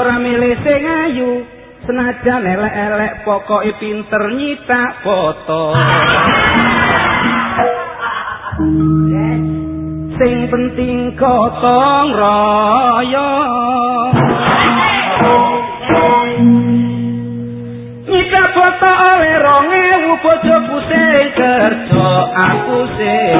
ora milih sing ayu senajan elek-elek pokoke pinter nyitak foto. Sing penting gotong royong. Nyika foto oleh ronge wu bojoku sing kerja aku sing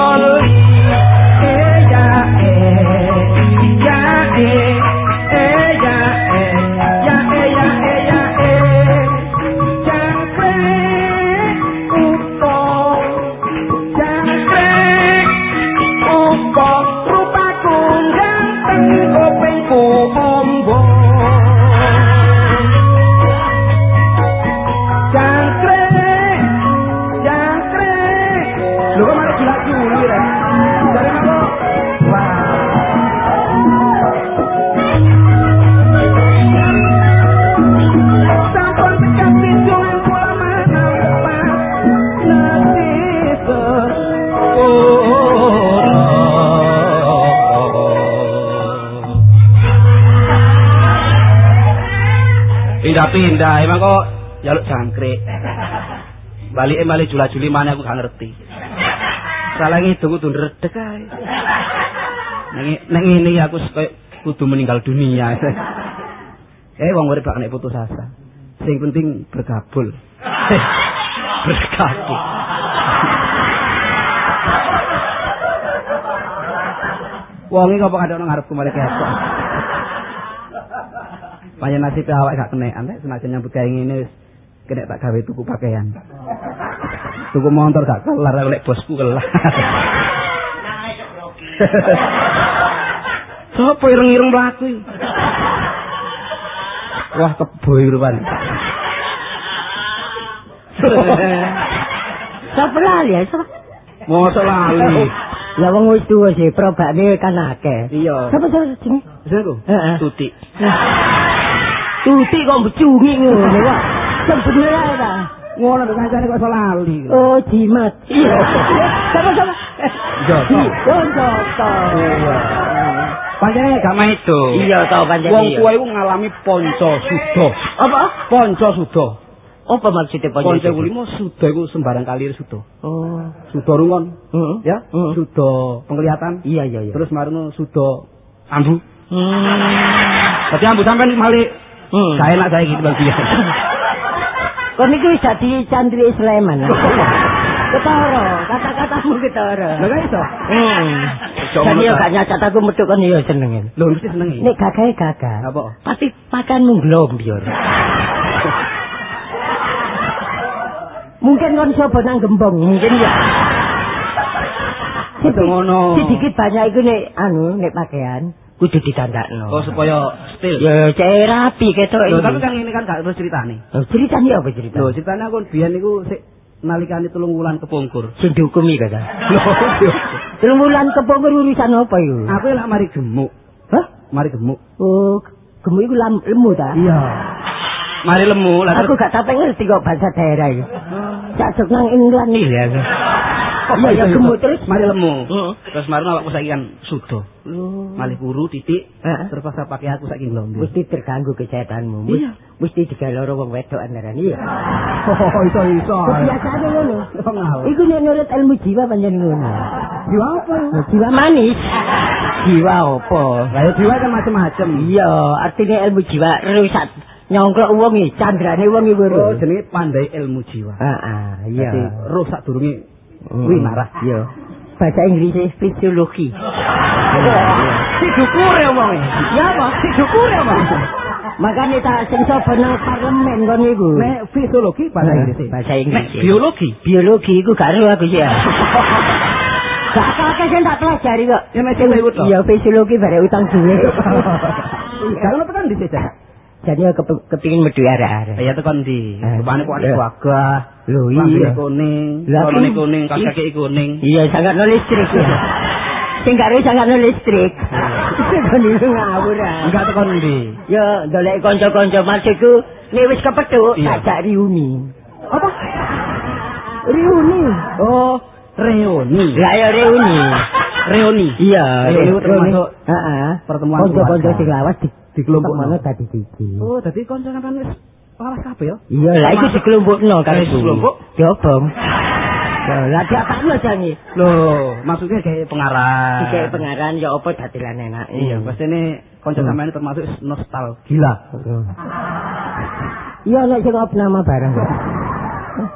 Pindah-pindah, emang kok jaluk jangkrik. Balik balik jula-juli mana aku gak ngerti. Salah ngitung kudu redek ae. Neng ini aku koyo kudu meninggal dunia. Eh wong urip gak kena putus asa. Sing penting bergabul. bergabul. Wong iki kok ada nang ngarepku malah kesok. Panjen nasib awak gak kena, antek senajan nyambut gawe ngene wis kena tak gawe tuku pakaian. Tuku motor gak kelar lek bosku kelar. Sopo ireng-ireng mlaku iki? Wah keboy rupan. Sapa lali ya? Sapa? Mosok lali. Ya wong wis tuwa sih, probane kan akeh. Iya. Sapa sapa jenenge? Jenengku? Heeh. Tuti. Tuti kok becungi ngono. Sebenarnya ae ta. Ngono to kancane kok iso lali. Oh, jimat. Iya. Sapa sapa? Oh, Joko. Iya. Pancene gak maido. Iya to pancen Wong tuwa iku ngalami ponco suda. Apa? Ponco suda. Apa maksudnya Ponco pancen? iku limo suda iku sembarang kalir suda. Oh. Suda rungon, Heeh. ya. Heeh. Suda penglihatan. Iya iya iya. Terus marno suda ambu. Hmm. Dadi ambu sampean malih Hmm. gak enak saya gitu bang dia. Kok niku wis dadi candri Sleman. Ketara, kata-katamu ketara. Lha gak iso. Hmm. Ojo Dan ngono yo ta. gak nyacat aku metu kan yo seneng. Lho mesti senengi. Nek gagahe gagah. Apa? Tapi makanmu glombyur. Mungkin kon coba nang gembong, mungkin ya. Ngono. Sedikit banyak iku nek anu nek pakaian kudu ditandakno. Oh supaya stil. Ya cek rapi ketok iki. tapi kan ini kan gak terus ceritane. Oh, ceritanya apa cerita? Lho ceritane aku biyen niku sik nalikane tulung wulan kepungkur. Sing dihukumi kata. Telung bulan kepungkur urusan apa iku? Aku lak mari gemuk. Hah? Mari gemuk. Oh, gemuk iku lam- lemu ta? Iya. Mari lemu lah Aku gak sampe ngerti kok bahasa daerah iki. Cak nang England iki ya. Iya, ya gemuk terus. mari lemu. Terus mari awakku saiki kan sudo. Malih kuru titik. Heeh. Terpaksa pakai aku saiki nglombir. Mesti terganggu kesehatanmu. Iya. Mesti digaloro wong wedok andaran iya. Oh, iso iso. Kebiasaan ngono. Iku Iku nek nurut ilmu jiwa pancen ngono. jiwa apa? Nah, Jiwa manis. Jiwa apa? Lah ya jiwa kan macam-macam. Iya, artinya ilmu jiwa rusak nyongklok wong iki candrane wong iki Oh, jenenge pandai ilmu jiwa. Heeh, iya. Dadi roh sadurunge Hmm. kuwi marah. Iya. Bahasa Inggris fisiologi. Si dukure omonge. Ya apa? Si dukure omonge. Makanya tak sing sapa nang parlemen kon iku. Nek fisiologi bahasa Inggris. Bahasa Inggris. Nek biologi. biologi iku gak ero aku ya. Gak apa-apa sing tak pelajari kok. Ya to. Iya fisiologi bare utang duwe. Kalau lo tekan di sini. Jadi aku kepingin medu arek-arek. Ya tekan di. Eh, Rupane kok iya. ada gagah. Lho iya. kuning, kuning, kaki kaki kuning. Iya sangat no listrik ya. Sing gak ero sangat no listrik. Kon iku ngawur ah. Enggak tekan di. Ya dolek kanca-kanca maksudku nek wis kepethuk tak reuni. Apa? Reuni. Oh, reuni. Lah ya reuni. Reuni. Iya, Reuni termasuk heeh. pertemuan kanca-kanca sing lawas di Di kelompok mana tadi siji. Oh, dadi kanca sampean wis lawas kabeh ya? Iya, lah iku dikelompokno Eh, karo dikelompok? Diobong. Ya, lah diapakno jangi. Loh, maksudnya kayak pengarang. Dikek pengaran ya apa dadilan enak. Iya, pasti ini kanca Hmm. sampean ini termasuk nostalgia. Iya, nek sing apa nama barang.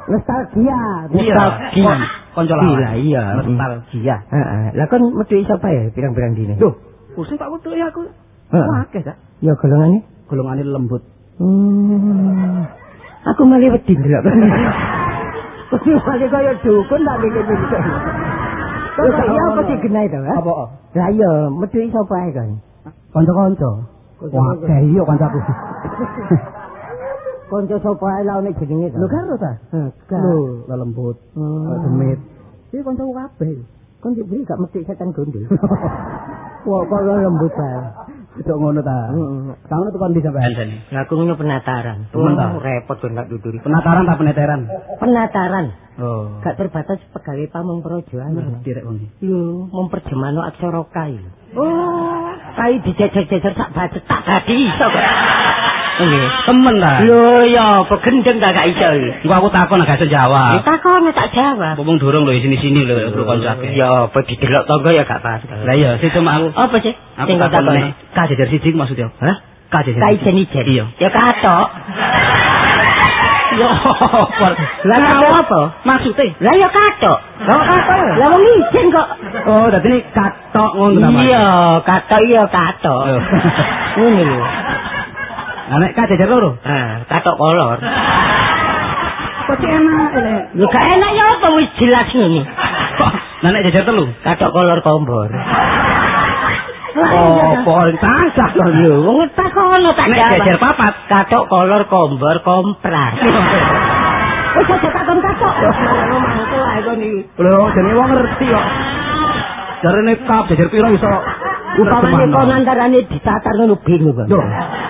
Nostalgia. Nostalgia. Kanca. Gila, iya. Nostalgia. Heeh. Lah kon metu sapa ya pirang-pirang dine? Duh, pusing tak kutu ya aku. Heeh. Wah, akeh Kak. Ya golongane. Golongane lembut. Hmm. Aku malah wedi ndelok. Malah kaya dukun tak mikir-mikir. Kok Ya, iya apa sih genai to, ha? Apa? Lah iya, metu sapa ae kan? Kanca-kanca. Wah, akeh iya kancaku. Kanca sapa ae lawane jenenge to? Lho karo ta? Enggak. Lho, lembut, Hmm. demit. Iki kancaku kabeh. Kon diberi gak mesti setan gondol. Wah, kok lembut ae. Cocok ngono ta. Heeh. Kamu tekan di sampean. Lah aku ngono penataran. Ta? Oh, repot kon tak duduri. Penataran tak peneteran? Penataran. Oh. Gak terbatas pegawai pamong projo ae. ngerti rek iki. Lho, memperjemano aksara kai. Oh, kai dijejer-jejer sak bacet tak iso kok. Nggih. Temen ta? Lho ya, begendeng tak gak iso. Engko aku takon gak iso jawab. Takone tak jawab. Mumpung durung lho sini-sini lho karo kanca akeh. Ya, apa didelok tangga ya gak pas. Lah iya, sih cuma aku Apa sih? aku takon nek kajejer siji ku maksudnya. Hah? Kajejer. Kai jenijen. Iya. Ya katok. Yo, Lah katok apa? Maksudnya? Lah ya katok. Lah katok. Lah wong ijen kok. Oh, dadi katok ngono ta? Iya, katok iya katok. Oh. Ngene lho. Lah nek kajejer loro. Ah, katok kolor. Kok enak elek. Lho gak enak ya apa wis jelas ngene. Lah nek jajar telu. Katok kolor kombor. Oh, poin tansah Lho lho, wong takono tak Nek jawab. jajar papat. Katok kolor kombor kompras. Wis aja takon katok. Ngono mangkel ae kon iki. Lho, jenenge wong ngerti kok. Jarene kap jajar piro iso Upamane kon antarane ditatar ngono bingung kok.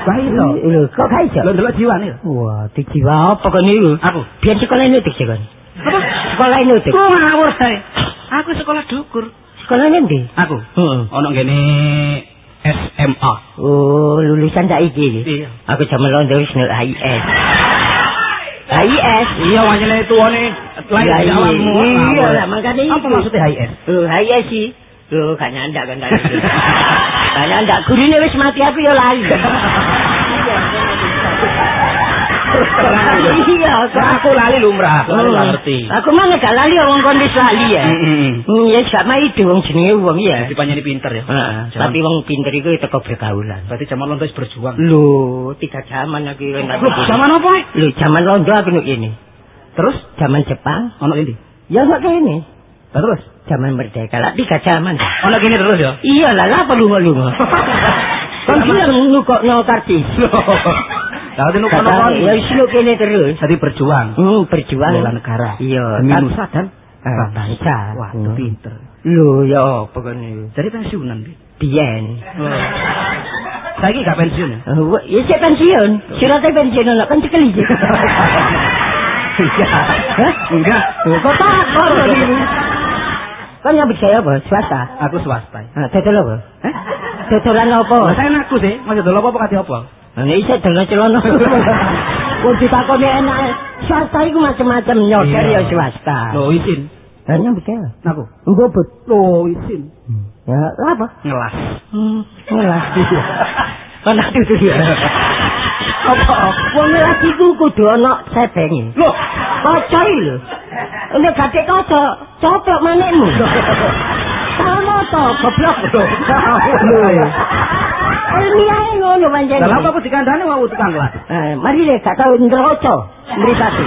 Lho, gak iso. Lho, kok gak iso? Lho delok jiwane. Wah, dijiwa apa kon niku? Aku. Biar sekolah nutik sih kon. Apa? Sekolah nutik. Ku ngawur ae. Aku sekolah dukur. Sekolah nanti? Aku. Heeh. Ono ngene SMA. Oh, lulusan dak iki. Iya. Aku jaman londo wis nang HIS. HIS. Iya, wanyane tuane lain Ya, dari iya. awakmu. Iya, lah, makanya Apa itu. maksudnya HIS? Loh, HIS sih. Loh, gak nyandak kan tadi. Gak nyandak. Gurine wis mati aku ya lali. Iya, aku lali lumrah. Aku gak ngerti. Aku mah gak lali wong kon wis lali ya. Heeh. Hmm, ya gak maido wong jenenge wong ya. Dipanyani pinter ya. Tapi wong pinter iku teko pergaulan. berarti zaman londo wis berjuang. Lho, tiga zaman aku. Loh, zaman apa? Lho, zaman londo aku nuk ini. Terus Zaman Jepang, ono ini. ya kok kene. Lah terus Zaman merdeka lah tiga zaman. ono gini terus ya. Iya lah, lah perlu lunga Kan bilang nukok no kartis. Lah itu Kata, kono ya nuk kene terus. Jadi berjuang. Hmm, berjuang Bela negara. Iya, Demi nusa dan Ah, bangsa. Wah, Hmm. pinter. Lho, ya apa iki? Jadi pensiunan Bi. Biyen. Saiki gak pensiun ya? Oh, ya saya pensiun. Suratnya pensiun anak kan cekeli. Iya. Enggak. Kok tadi? Kan nyambut saya apa? Swasta. Aku swasta. Ah, dodol apa? Eh? Dodolan Oh, apa? saya ngaku sih, masih dulu apa kati apa? Nah, iso dolan celana. Kok ditakoni enak. Swasta iku macam-macam nyoder ya swasta. Lo izin. Lah nyambut saya. Aku. Ngobot. Lo izin. Ya, lah apa? Ngelas. Hmm, ngelas. Kan aku itu dia. Apa? Wong lagi ku kudu ana sepenge. Loh, Kaca iki lho. Nek gak kaca, coplok manekmu. Sama to, goblok. Ilmiah ngono pancen. lah apa aku dikandani mau tukang kelas? Eh, mari le gak tau nderoco mripate.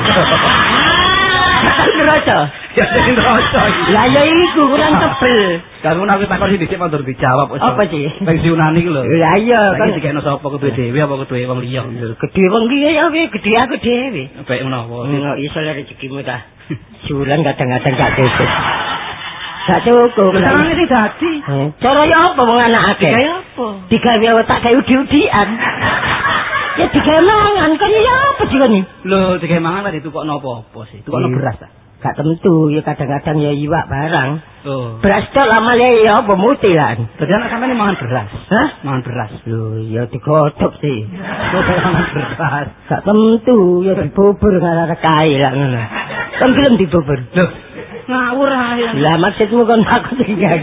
Nderoco. Ya sing roco iki. Lah ya iku kurang tebel. Kamu nak takon sih dhisik mundur dijawab wis. Apa sih? Pensiunan iki lho. Lah iya Kan dikene sapa kudu dhewe apa kudu wong liya? gede wong iki ya wis gede aku dhewe. Baik menawa. Ngono iso rezekimu ta. Sulan kadang-kadang gak cukup. Gak cukup. Carane sing dadi. Eh, Cara ya apa wong anak akeh? Kayak apa? Digawe otak kayak udi-udian. Ya digawe mangan kan ya apa sih kan? Lho, digawe mangan tadi tukokno apa-apa sih? Tukokno Iya. beras ta? Gak tentu ya kadang-kadang ya iwak barang. Oh. Beras tok lama le ya apa mutilan. Dadi anak sampeyan mangan beras. Hah? Mangan beras. Lho, ya digodhog sih. Kok mangan beras? Gak tentu ya dibubur ngarep kae lah ngono. Kan gelem dibubur. Lho, ngawur ae. Lah maksudmu kan aku tinggal.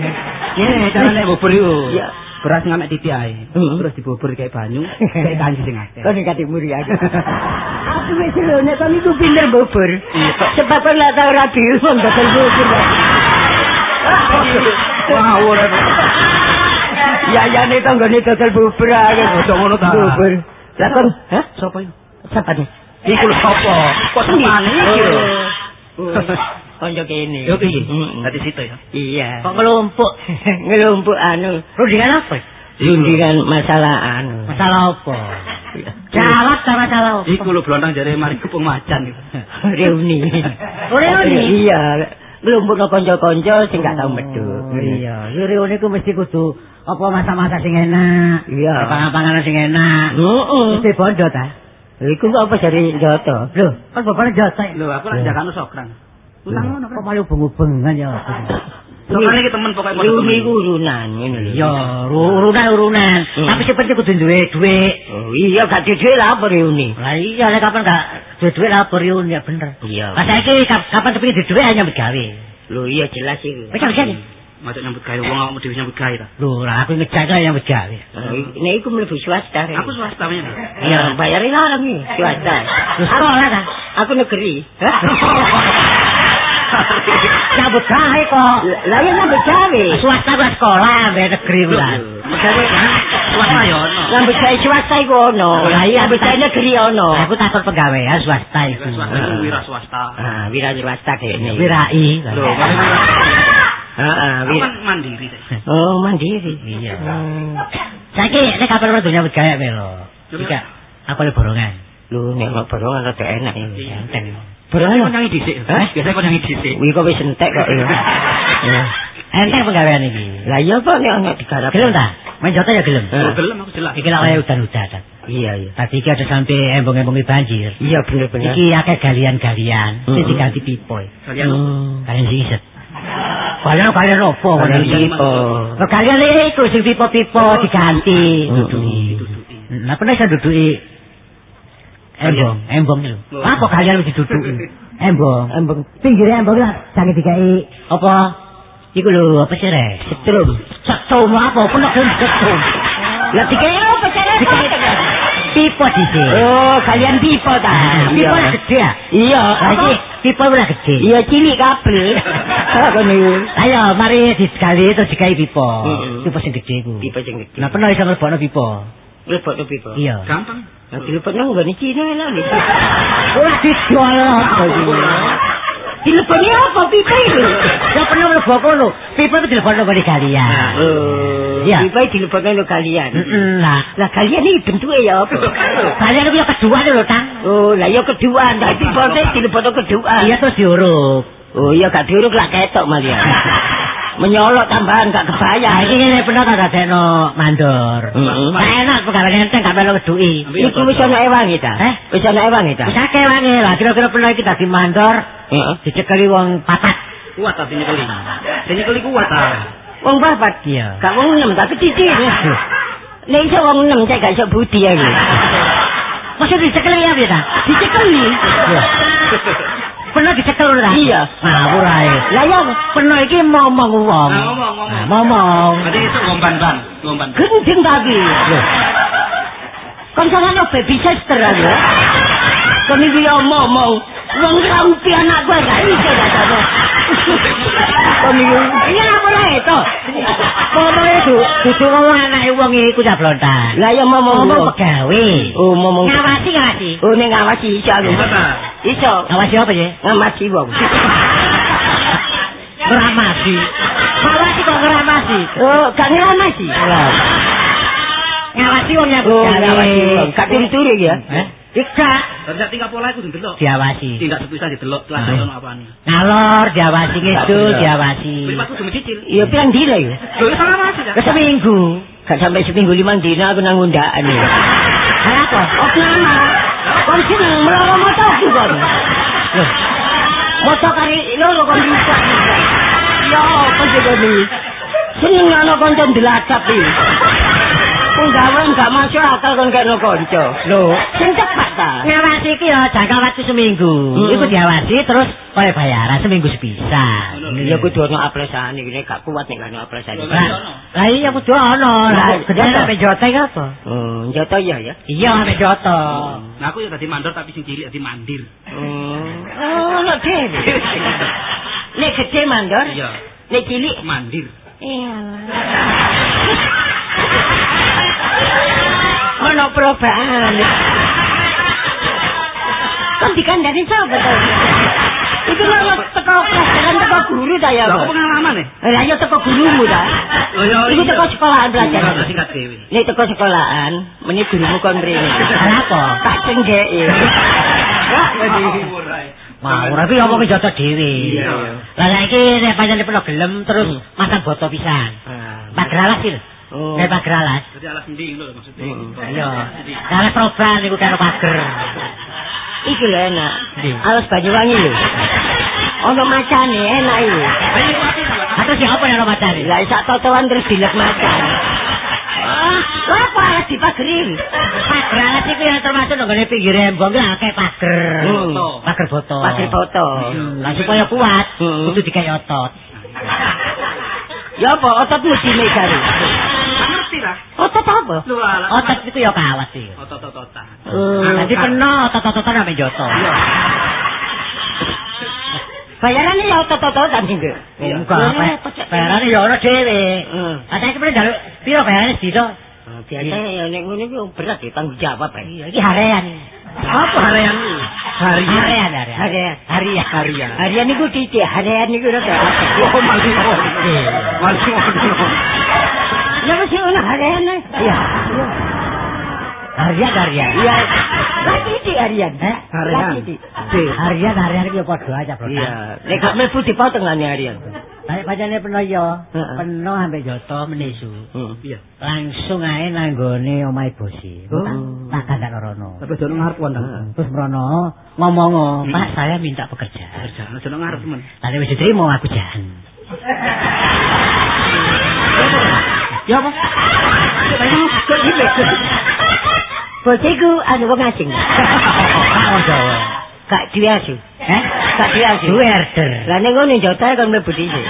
Ngene carane bubur iku. Ya. Beras ngamek titik ae. Terus dibubur kayak banyu, kayak kanji sing akeh. Kau nih kati muri aku. Aku wis lho nek kon iku pinter bubur. Iya. Sebab kon lak tau rabi wong dodol bubur. Ngawur. Ya ya nek tanggane dodol bubur ae. Ojo ngono ta. Bubur. Lah kon, hah? Sopo iki? Sapa nih? Iku sapa? Kok temane iki lho? Konco kene. Yo. Mm-mm. Dadi situ ya. Iya. Kok ngelumpuk? ngelumpuk anu. Rundingan apa? Rundingan masalah anu. Masalah apa? Jawab sama masalah apa? Iku lho blontang jare mari kepung macan iku. Reuni. Reuni? Iya. Ngelumpuk no konco-konco sing gak tau medhuk. Iya, yo reuni ku mesti kudu apa masa-masa sing enak. Iya. Pangan-panganan sing enak. Heeh. Mesti bondo ta. Iku kok apa jari Joto? Lho, kan bapaknya jasa. Lho, aku lak jakano sokran. Utang ngono Kok malah ubeng-ubengan ya. Sokran iki temen pokoke Reuni ku urunan ngene lho. Yo, urunan-urunan. Hmm. Tapi seperti kudu duwe duit. Oh iya gak duwe lah apa reuni. Lah iya nek kapan gak duwe duit lah apa riun ya bener. Iya. Lah saiki kap- kapan sepi duwe hanya begawe. Lho iya jelas iku. Wis kan. Macam nyambut gawe wong awakmu dhewe nyambut gawe ta. Lho, lah aku ngejak yang begawe. Nek iku mlebu swasta. Aku swasta men. Iya, bayarin larang iki swasta. Ta? Aku negeri. Nyambut gawe kok. Lah ya nyambut gawe. Swasta gua sekolah, mbek negeri bulan. Megane swasta ya ono. Nyambut gawe swasta iku ono. Lah iya, nyambut gawe negeri ono. Aku takut pegawaian swasta itu. Swasta iku wira swasta. Ah, wira swasta kene. Wirai. Lho, paling wira. Heeh, kan mandiri deh. Oh, mandiri. Iya. Hmm. Saiki nek kapan ora nyambut gawe melo. Jika aku le borongan. Lho, nek borongan rada enak. Iya. Enten. Kok nyanyi dhisik. Hah? Biasanya kok nyanyi dhisik. Wih kok wis entek kok. Enten penggawean iki. Lah iya kok nek ana digarap. Gelem ta? Main jota ya gelem. Oh, gelem aku jelas. Iki lak kaya udan-udanan. Iya iya. Tadi iki ada sampai embong-embongi banjir. Iya bener-bener. Iki akeh galian-galian, sing diganti pipo. Kalian Hmm. Kalian siset. Kalian kalian opo Kalian pipo. Kalian iku sing pipo-pipo diganti. Mm-mm. Duduki. Nah, pernah saya duduki embong, embong itu. Apa kalian mesti duduki? Embong. Embeng Pinggirnya embong lah, sange dikai apa? Iku lho, apa sih re? setrum. Setrum apa? Kena kan setrum. Lah dikai apa cara? Pipo di Oh, kalian pipo ta? Pipo gede ya? Iya. Lagi pipo lah gede. Iya cilik kabel. Ayo, mari digali terus dikai pipo. Pipo sing gede ku. Pipo sing gede. Nah, pernah iso ngelebokno pipo? Lepot pipo. Iya. Gampang. Lah dilepot nang ngene Cina lah. Ora dijual apa iki? Dilepotnya apa pipo itu? Ya pernah mlebok kono. Pipo itu dilebokno kali kalian. Oh, Iya. pipo dilepot nang kalian. Lah. Lah kalian ini bentuknya ya apa? Kalian itu yang kedua lho, Tang. Oh, lah ya kedua, tapi pipote dilepot kedua. Iya terus diuruk. Oh iya gak diuruk lah ketok malah. Menyolok tambahan gak Nah, kebayang. iki ngene pernah tak dadekno mandor. Enak pegawe enteng gak melu keduki. Iku wis ana ewangi ta? Eh? Wis ana ewangi ta? Wis akeh wangi lah, kira-kira pernah iki dadi mandor, Heeh. dicekeli wong papat. Kuat ta dinyekeli. Dinyekeli kuat ta. Wong papat. Iya. Gak wong enam tapi titik. Nek iso wong enam cek gak iso budi ya iki. Maksud dicekeli ya, Beta? Dicekeli. Pernah dicekel ora? Iya. Ngawur ae. Lah ya pernah iki ngomong wong. Nah, ngomong, ngomong. Nah, ngomong. Berarti itu ngomban ban, ngomban. Gendeng tapi. Kon omongan baby sister aku. Kon iki yo ngomong, wong ra uti anakku gak iso dasane. Kon iki iya apa lae to? Ngomong itu, kudu ngomong anake wong iku jablontan. Lah ya Ngomong ngomong pegawe. Oh, ngomong. Ngawasi ngawasi. Oh, ning ngawasi iso aku. Iso. Ngawasi apa ya? Ngawasi wong. Ngeramasi. Ngawasi kok ngeramasi. Oh, gak ngawasi. Ngawasi wong yang Oh, pegawe. ngawasi wong. Gak turu-turu ya. Eh? Tidak. Tinggal pola iku ndelok. Diawasi. Tindak sepisah didelok Ah. telah ono apane. Ngalor diawasi ngidul Gak diawasi. Mripatku cuma cicil. Iya, pirang dina ya? Lho iso ngawasi ya. Ke seminggu. Gak sampai seminggu limang dina aku nang undaan ya. Kenapa? Oh, kenapa? Kon seneng meloro motor ku kon. Motor kari loro kon apa sih kon iki? Seneng ana kanca ndelacap iki. Kung gawe gak masuk akal kon kena kanca. Lho, sing cepat ta. Ngawasi iki ya jangka waktu seminggu. Hmm. Iku diawasi terus kaya bayaran seminggu sepisan. Ya kudu ana aplesane iki gak kuat nek gak ana aplesane. Lah, iya kudu ono. Lah Lah, gede sampe joto iki apa? Hmm, jatuh ya ya. Iya sampe joto. Nah aku ya tadi mandor tapi sing cilik dadi mandir. Hmm. Oh, nek dhewe. Nek gede mandor, Iya, nek cilik mandir. Ono perubahan. Kan dikandani sapa to? Itu lho teko pelajaran teko guru ta ya. Lah kok pengalaman ya? Lah ya teko gurumu ta. Oh ya. Iku teko sekolahan belajar. Singkat dhewe. Nek teko sekolahan, meni gurumu kon rene. Kenapa? Tak cenggeki. Mau tapi apa ki joto dhewe. Iya. Lah saiki nek pancen pernah gelem terus Hmm. masang boto pisan. Ah. Pagralas iki lho. Oh. Nek pagralas. Jadi alas endi lho maksudnya. Hmm. Iya. Kalau program niku karo pager. Iki lho enak. Alas Banyuwangi lho. Ono macane enak iki. Atau siapa yang macane? Lah sak totolan terus dilek macan. Ah, lha apa alas dipageri? Pagralas iku yang termasuk nggone pinggir embong ki akeh pager. Hmm. Pager boto. Pager foto. Hmm, Lah supaya kuat, Hmm. kudu dikai otot. Ya apa ototmu dimegari? Ngerti lah. Otot apa? Lho alah. Otot itu ya kawat iki. Otot-ototan. Hmm. Nanti peno otot-ototan sampe joto. Iya. Bayarane ya otot-ototan. Iya. Enggak, apa? Bayarane ya ono dhewe. Hmm. Saiki pernah njaluk piro bayarane sedina? Biasa ya nek ngene iki berat ya tanggung jawab ya. Iya, iki harian. Apa harian iki? Harian, harian, harian. Harian. Harian. Harian. Niku titik, harian niku ora. Oh, masih ngono. Ya mesti ono harian. Iya. Harian, harian. Iya. Lah titik harian. Eh? Lah titik. Harian, harian iki padha aja, Bro. Iya. Nek gak mlebu dipotongane harian. Lah pancene peno ya, peno sampe joto menesu. Hmm. Iya. Langsung ae nanggone omahe bosi. Oh. Tak kandhak rono. Tapi jono ngarep wonten. Terus merono ngomong, "Pak, saya minta pekerjaan." Kerjaan jono ngarep men. Tadi wis diterima aku Ya apa? Anu wong Jawa. Gak diasu. Eh? Gak diasu. Duwe order. Lah ning ngono njota kan mlebu dhisik.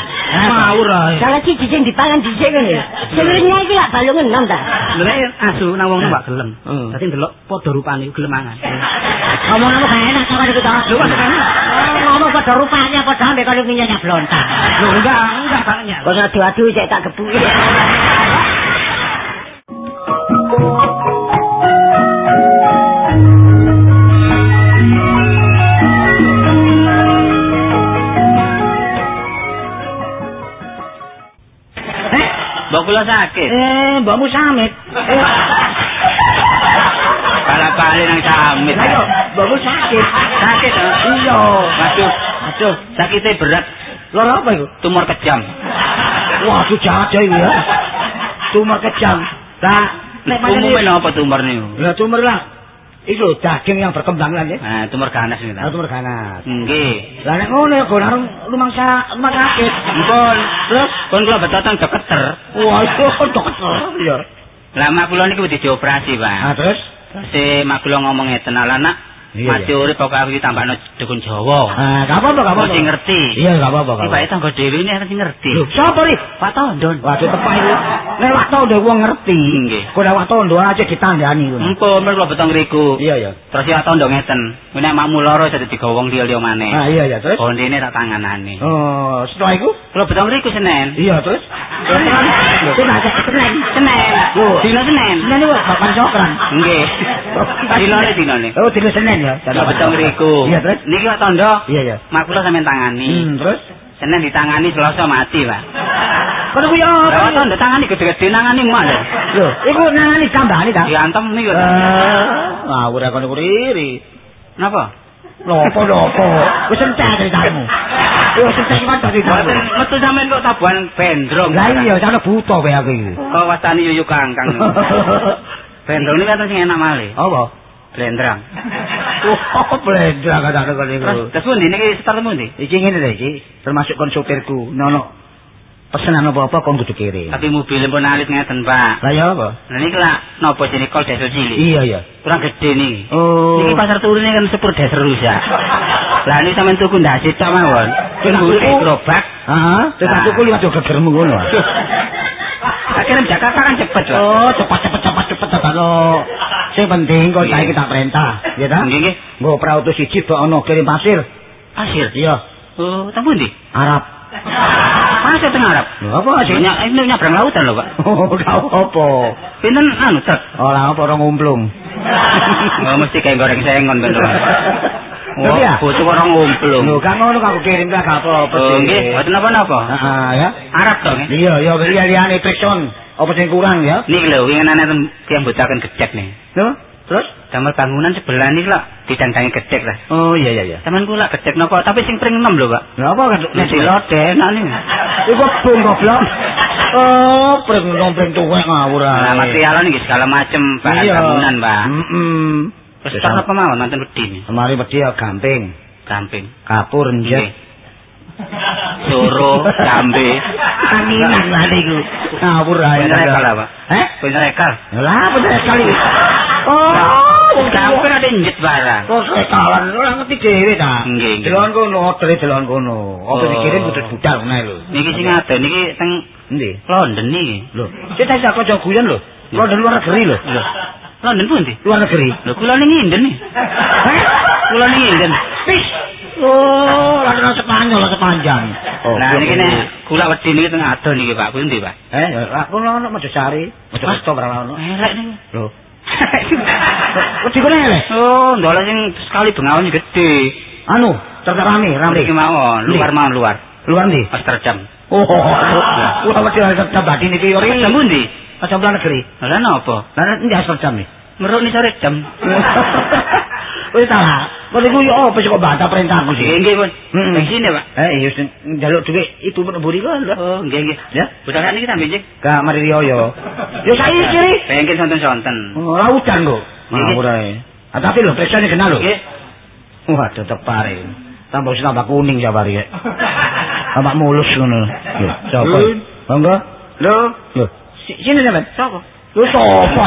Mau ra. Salah siji sing dipangan dhisik ngene. Sebenarnya iki lak balung enom ta. Lha asu nang wong mbak gelem. Dadi ndelok padha rupane gelem mangan. Ngomong-ngomong enak sama iku to. Lho, enak? Ngomong padha rupanya padha ambek karo minyak blontang. Lho enggak, enggak banyak. Kon adu-adu cek tak gebuki. Eh, Mbok kula sakit. eh mbokmu samit. Bala-bali nang samit. Ayo, mbokmu sakit. Sakit to? Iya. Waduh, waduh, sakitnya berat. Loro apa iku? Tumor kejam. Wah, itu jahat ya iku ya. Tumor kejam. Tak nek pancen Umumnya apa tumor niku? Ya tumor lah. Itu daging yang berkembang lah ya. Nah, tumor ganas niku. Ah, tumor ganas. Nggih. Lah nek ngono ya go nang rumangsa rumah sakit. Ampun. Terus kon kula betotong dokter. Wah, itu dokter. Iya. Lah mak kula niku dioperasi, Pak. Ah, terus? Si mak kula ngomong "Lah nak, Iya, Mati urip kok aku iki tambahno dukun Jawa. Ah, gak apa-apa, gak apa-apa. Ngerti. Iya, gak apa-apa, gak Iki apa-apa. bae tanggo dhewe ini mesti ngerti. Lho, sapa ri? Pak Tondon. Waduh tepak iki. Nek wak tondo wong ngerti. Nggih. Kok nek wak tondo aja ditandani. Empun mel kula betong ngriku. Iya, iya. Terus ya tondo ngeten. Nek makmu lara jadi digowong liya-liya maneh. Ah, iya, iya, terus? Kondene tak tanganane. Oh, setelah itu? Kula betong ngriku Senin. Iya, terus? Senin. Senin. Loh. Dino Senin. Senin itu bapak cokran. Nggih. Dinane dinane. Oh, dino Senin ya. Kula betong ngriku. Iya, terus? Niki kok tondo. Iya, iya. Mak kula sampean tangani. Hmm, terus? Senin ditangani Selasa mati, Pak. Kono ku yo Lah apa? tondo tangani gede-gede nangani mak lho. Lho, iku nangani tambahane ta? Diantem niku. Eh, ngawur aku niku riri. Napa? Lopo lopo. Wis entek ceritamu. Wis entek kan tadi. Mboten metu sampean kok tabuhan bendrong. Lah iya, buta kowe aku iki. Kok wastani yuyu kangkang. Bendrong ini kan sing enak malih. Apa? Blendrang. Oh, blendra kata kata niku. Terus terus pundi niki start pundi? Iki ngene lho iki, termasuk kon supirku. Nono pesenan apa-apa kon kudu kirim. Tapi mobil pun alit ngeten, Pak. Lah ya apa? Lah niki lah napa jenenge kol desa cilik. Iya iya. Kurang gede niki. Oh. Niki pasar turune kan sepur desa rusak. Lah niki sampean tuku ndase tok mawon. Mburi Tuku? gerobak. Heeh, tekan tuku liwat gegermu ngono. Akhirnya Jakarta kan cepet, Pak. Oh, cepat cepat cepat cepat cepat lo. Sing penting kok saiki tak perintah, ya ta? Nggih, nggih. Nggo prau tu siji dok ono kirim pasir. Pasir. Iya, Oh, teng pundi? Arab. Pasir teng Arab. Lho apa sih? Banyak ini nyabrang lautan lho, Pak. Oh, gak apa. Pinten anu truk? Ora apa ora ngumplung. Oh, mesti kayak goreng sengon ben. Lho, Wah, iya. bocah orang. Lho, kan ngono aku kirim tak apa-apa. Oh, nggih, mboten napa-napa. Heeh, ya. Arab to nggih. Iya, iya, iya, liyane Trikson. Apa sing kurang ya? Niki lho, winginane ten tiyang bocaken gedek nih. Lho, terus? Damel bangunan sebelah niki lho didandangi gedek lah. Oh, iya, iya, iya. Taman kula gedek napa, tapi sing pring 6 lho, Pak. Lha apa kan? Nek dilode enak nih. Iku bung goblok. Oh, pring pring tuwek ngawur ae. Nah, materialnya niki segala macem bahan bangunan, Pak. Heeh. Terus tak apa mawon nanten wedi. Kemari wedi ya gamping, Gamping. kapur Nggih. njet. Soro, jambe. Anginan lah niku. Ngawur ae. Bener ekal lah, Pak. Heh? Bener ekal. Lah bener sekali. Oh, Gamping ada njit barang. Terus ekalan ora ngerti dhewe ta. Nggih. Delon kono, order delon kono. Apa Oh. dikirim kudu budal ngene lho. Niki sing ada niki teng Endi? London niki. Lho, kita sak kocok guyon lho. London luar negeri lho. Lho. London pundi? Luar negeri. Lho kula ning Inden nih. Kula ning Inden. Oh, lagi nang Spanyol lah sepanjang. Oh, Nah niki nek kula wedi niki teng ado niki Pak. Pundi, Pak? Eh, aku ono Mojosari. Mojokerto ora ono. Elek niku. Lho. Wedi kene le. Oh, ndola sing sekali bengawan gede. Anu, ternyata rame, rame. Niki mawon, luar mawon luar. Luar ndi? Amsterdam. Oh, kula wedi tetep badi niki yo Amsterdam pundi? Aja luar negeri. Lah napa? Lah ndi Amsterdam nih? Meruk ni sore jam. Wis salah. Kok niku yo apa sih kok bantah perintahku sih? nggih, Pun. Mm-mm. Ning sini, Pak. Eh, iya sing njaluk dhuwit itu menemburi kok lho. Oh, nggih, nggih. Ya? Budal niki tambe, Cik. Gak mari riyo yo. Yo saiki kiri. Pengen sonten-sonten. Oh, lautan kok. Nggih. Ngawur ae. Ah, tapi lho presone kenal lho. Nggih. Wah, tetep pare. Tambah wis tambah kuning jabari. Tambah mulus ngono. Sapa? Lho. Monggo. Lho, Lho, sini sampean. sapa? Lho sapa?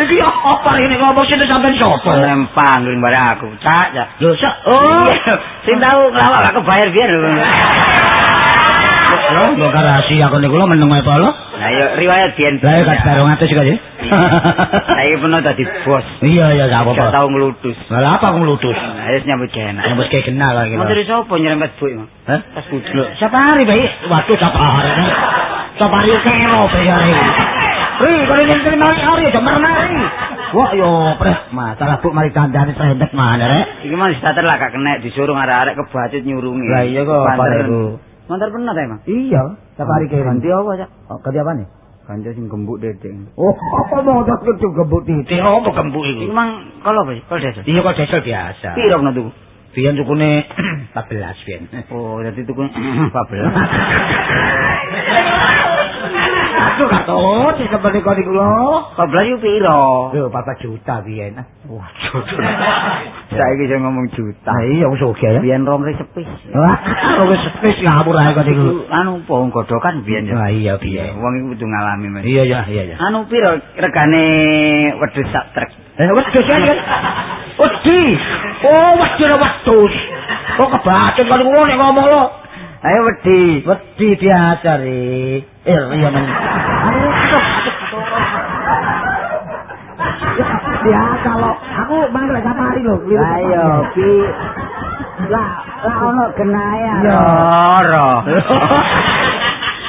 Iki apa ini ngomong sini sampean sapa? Lempang ning bare aku. Cak, cak. Lho, sa oh. Sing tahu ngelawak gak kebayar biar lho. Lho, mbok rahasia aku niku lho meneng ae polo. Lah yo riwayat biyen. Lah ya karo ngatus kok ya. Saiki pernah dadi bos. Iya, iya, gak Gak apa-apa. tau ngelutus. Lah apa aku? Nah, wis nyambut kena. Yang wis kayak kenal lagi. Mau dari sapa nyerempet bu Imam? Hah? Pas. Lho, siapa hari baik? Waduh, siapa hari? Siapa hari kero bayar ini? Ri, kalau ini terima hari, aja mari. Wah, yo, pres. Masalah bu, mari kandani serendek mana, rek? Iki mah starter lah gak kena disuruh arek-arek kebacut nyurungi. Lah iya kok, Banter. itu? Mantar ta Emang? Iya, siapa hari kero? Ganti apa, Cak? Oh, ganti apa nih? Ganti sing gembuk dedek. Oh, apa mau tak itu gembuk? Oh, apa gembuk Iki itu? mang kalau apa? Kalau desa. Iya, kok desel biasa. Piro kena tuku? Biyen tukune 14 biyen. Oh, jadi tuku 14. Aduh, tau, sih seperti kau niku lho. 14 yo piro? Lho, 4 juta biyen. Wah, Saiki sing ngomong juta. Ah, iya, wis oke ya. Biyen rong sepis. Wah, wis wis ngawur ae kok niku. Anu po godokan biyen ya. Wah, iya piye. Wong iku kudu ngalami men. Iya, iya, iya, iya. Anu piro regane wedhus sak trek? Eh, geser kan. Wedi. Oh, wedi ora wedhus. Kok kali ngono nek ngomong lo. Ayo wedi. Wedi biasa Eh, iya men. Biasa lo. Aku mangkel safari lo. Ayo ki lah lah ono genaya. Ya, Ora.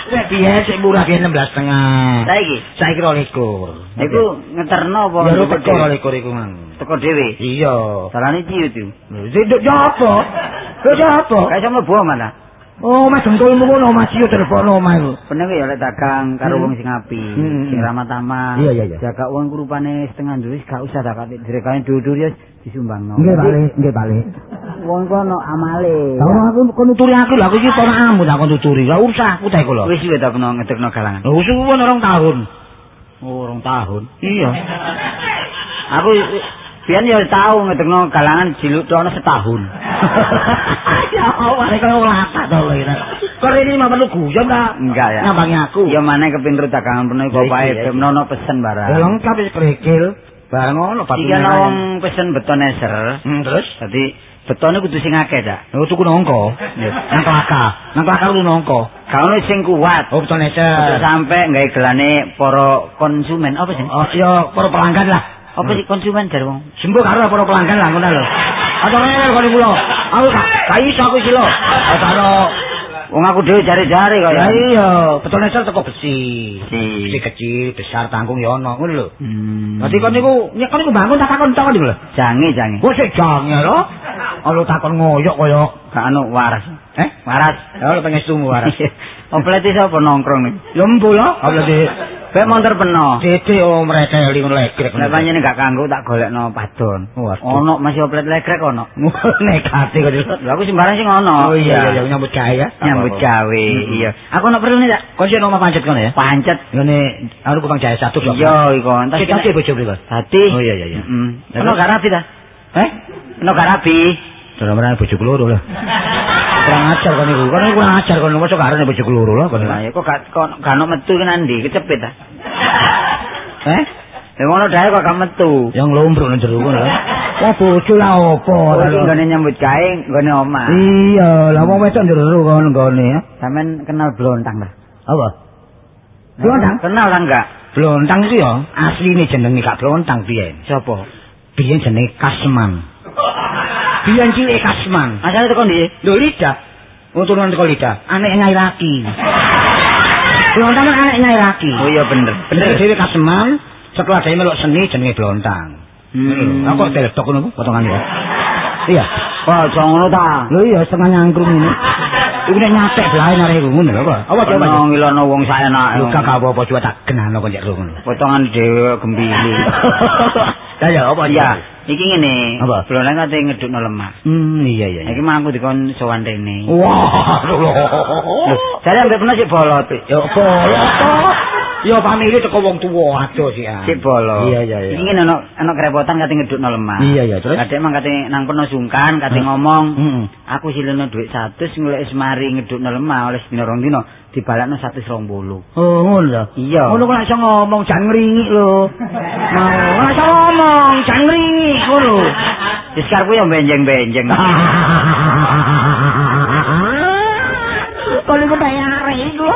Nek piye sik murah piye 16 setengah. Saiki Saiki 22. iku ngeterno apa? Ya teko 22 iku mang. teko dhewe. Iya. Salane ciut itu. Sinduk jopo. Kok jopo? Kayak sama buah mana? Oh, mas dengkulmu ngono, mas yo telepon omah iku. Bener ya lek dagang karo Hmm. wong sing apik, Hmm. sing ramah tamah. Iya, iya, iya. Jaga uang kurupane setengah duit gak usah tak direkane dhudur ya disumbangno. Nggih, balik, nggih balik. Wong kono amale. Tahu aku kon nuturi aku lho, aku iki ponakmu tak kon nuturi. Gak usah aku ta iku lho. Wis wis tak kena ngedekno galangan. Lho suwun orang tahun. Oh, orang tahun. Iya. Aku biyen ya tau ngedekno galangan jiluk tok setahun. ya Allah, nek kok lata to lho. Kok ini mah perlu guyon ta? Enggak ya. Nyambangi aku. Ya mana kepinter dagangan Ya, bae iya, iya. bemnono pesen barang. Ya lengkap wis krekil. Bareng ngono Iki ana wong pesen beton eser. Hmm, terus Dadi betone kudu sing akeh, Dak. Oh, tuku nongko. Nang kelaka. Nang kelaka lu nongko. Ono sing kuat. Oh, neser. sampe gawe gelane para konsumen apa sih? Oh, iya, para pelanggan lah. Apa sih konsumen jar wong? Sembuh karo para pelanggan lah ngono lho. Atau ngene kok niku. Aku gak iso aku iki lho. Karo Wong aku dhewe jare-jare kok ya ya. iya, betul neser teko besi. Si. Besi kecil, besar, tanggung ya ono ngono lho. Hmm. Berarti kon niku nyek kon niku bangun tak takon takon niku lho. jange jange. Wes jang ya lho. Kalau takon ngoyok kaya Gak anu waras. eh Waras. Ya lho pengen sumu waras. Oplete sapa nongkrong nih? Lembu lho. Apa di Kayak motor peno. Dede oh mereteli ngono legrek. Nek pancene gak kanggo tak golekno padon. Ono masih oplet legrek ono. negatif kok. Lha aku sembarang sing ono. Oh iya iya nyambut gawe ya. Nyambut gawe. Iya. Aku ono perlu Tak. Kok sih nomor pancet kono ya? Pancet. Ngene anu kupang jahe satu kok. Iya, iku. Entas Kita bojo mriko. Dadi. Oh iya iya iya. Heeh. Ono gak rapi ta? Eh? Ono gak rapi. Dalam rene bojo loro lah. Kurang ajar kon niku. Kon kurang ajar kon mosok karene bojo loro lah kon. Lah ya kok gak kok gak ono metu ki nandi, kecepit ta. Eh? Lah ngono dae kok gak metu. Yang lombrok nang jero kono. Wah bojo lah opo? Oh, nggone nyambut gawe, nggone omah. Iya, lah wong wedok jero kono nggone ya. Sampeyan kenal blontang ta? Apa? Blontang? Kenal ta enggak? Blontang itu ya asline jenenge gak blontang biyen. Sopo? Biyen jenenge Kasman. Biyen cilik Kasman. Asale teko ndi? Lho lidah. Wong turunan teko lidah. Anek nyai laki. Blontang kan anek nyai laki. Oh iya bener. Bener dhewe Kasman. Setelah dia melok seni jenenge blontang. Hmm. Aku kok teletok ngono potongan ya. Iya. Wah, aja ngono ta. Lho iya setengah nyangkrung ini. Iku nek nyatek blae nare iku ngono lho apa? Apa coba? Ono ngilono wong saenake. Lho kakak apa-apa coba tak kenalno kok njek ngono. Potongan dhewe gembili. Lah ya apa Iya, iki ngene. Apa? Blontang kate ngedukno lemah. Hmm iya iya. Iki mangku dikon sowan rene. Wah, lho. Jare ambek pernah sik bolot. Ya bolot to. Ya pamili teko wong tuwa adoh ah. Sik bolot. Iya iya iya. Iki ngene ono ono kerepotan kate ngedukno lemah. Iya iya terus. Kadek mang kate nang peno sungkan, kate ngomong, Heeh. aku sileno dhuwit 100 ngulek semari ngedukno lemah oleh dina rong dina dibalakno 120. Oh, ngono lho. Iya. Ngono kok iso ngomong jan ngringi lho. Mau ora iso ngomong jan ngringi ngono. Wis karepku yo benjeng-benjeng. Kalau iku bayar iku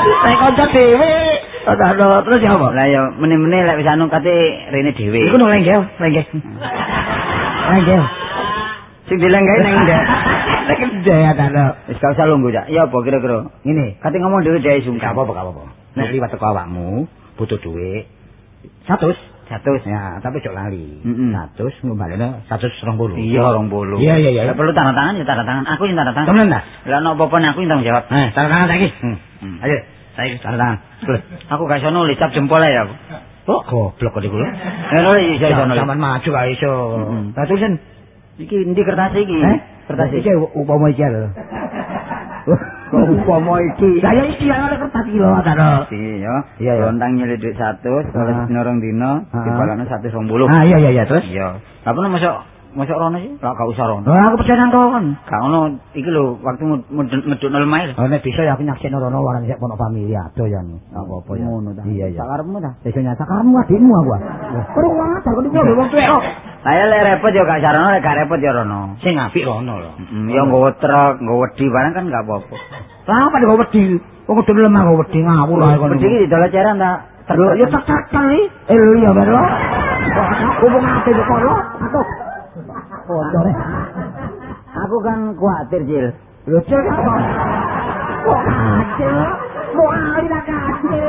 Saya kanca dhewe. Ada terus ya apa? Lah yo meneh-meneh lek wis anu kate rene dhewe. Iku nang lenggeh, lenggeh. Lenggeh. sing dilenggahi nang ndek. Nek jaya ta. Wis gak usah lungguh, Cak. Ya apa kira-kira? Ini, Kate ngomong dhewe dhewe gak sungkan. apa-apa, gak apa-apa. Nek liwat teko awakmu, butuh duit. 100. 100. Ya, tapi cok lali. Mm-mm. 100 ngombalene 120. Iya, 20. Iya, iya, iya. Lah perlu tanda tangan ya tanda tangan. Aku yang tanda tangan. Temen ta? Lah ono apa-apa nek aku yang tanggung jawab. Eh, tanda tangan saiki. Hmm. Hmm. Ayo, saiki tanda tangan. Aku gak iso nulis cap jempol ae aku. Oh, goblok kok iku. Ya nulis iso iso nulis. Zaman maju gak iso. Tak tulisan. Iki endi kertas iki? Eh? Kertas iki upama iki lho. Upama iki? Lah ya iki ana kertas iki lho, ta. Iya, Iya, iya. Lontang nyilih duit 100, oleh Ah. dina rong dina Ah. dibalakno 120. Ah, iya iya iya, terus. Iya. Apa masuk Mosok rono sih? Lah gak usah rono. Lah aku percaya nang kon. Gak ono iki lho waktu medhun lemah. Oh nek bisa ya aku nyaksikno rono warang sik pono famili ado ya. Apa-apa ya. Ngono ta. Iya iya. Sakarepmu ta? Wis nyata karemu adikmu aku. Terus wajar kok iki wong tuwek kok. Lah ya lek repot ya gak sarono, lek gak repot ya rono. Sing apik rono lho. Ya nggawa truk, nggawa wedi barang kan gak apa-apa. Lah apa kok wedi? Wong kudu lemah kok wedi ngawur ae kono. Wedi iki dolac ceran ta? Terus ya tak cakal iki. Eh iya bener. Kok wong ate kok lho. Atuh. Kocore. Aku kan kuatir, Cil. Lho cek apa? Kok kacil? Mau ali lah kacil.